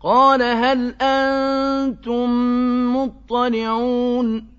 قَالَ هَلْ أَنتُم مُّطَّلِعُونَ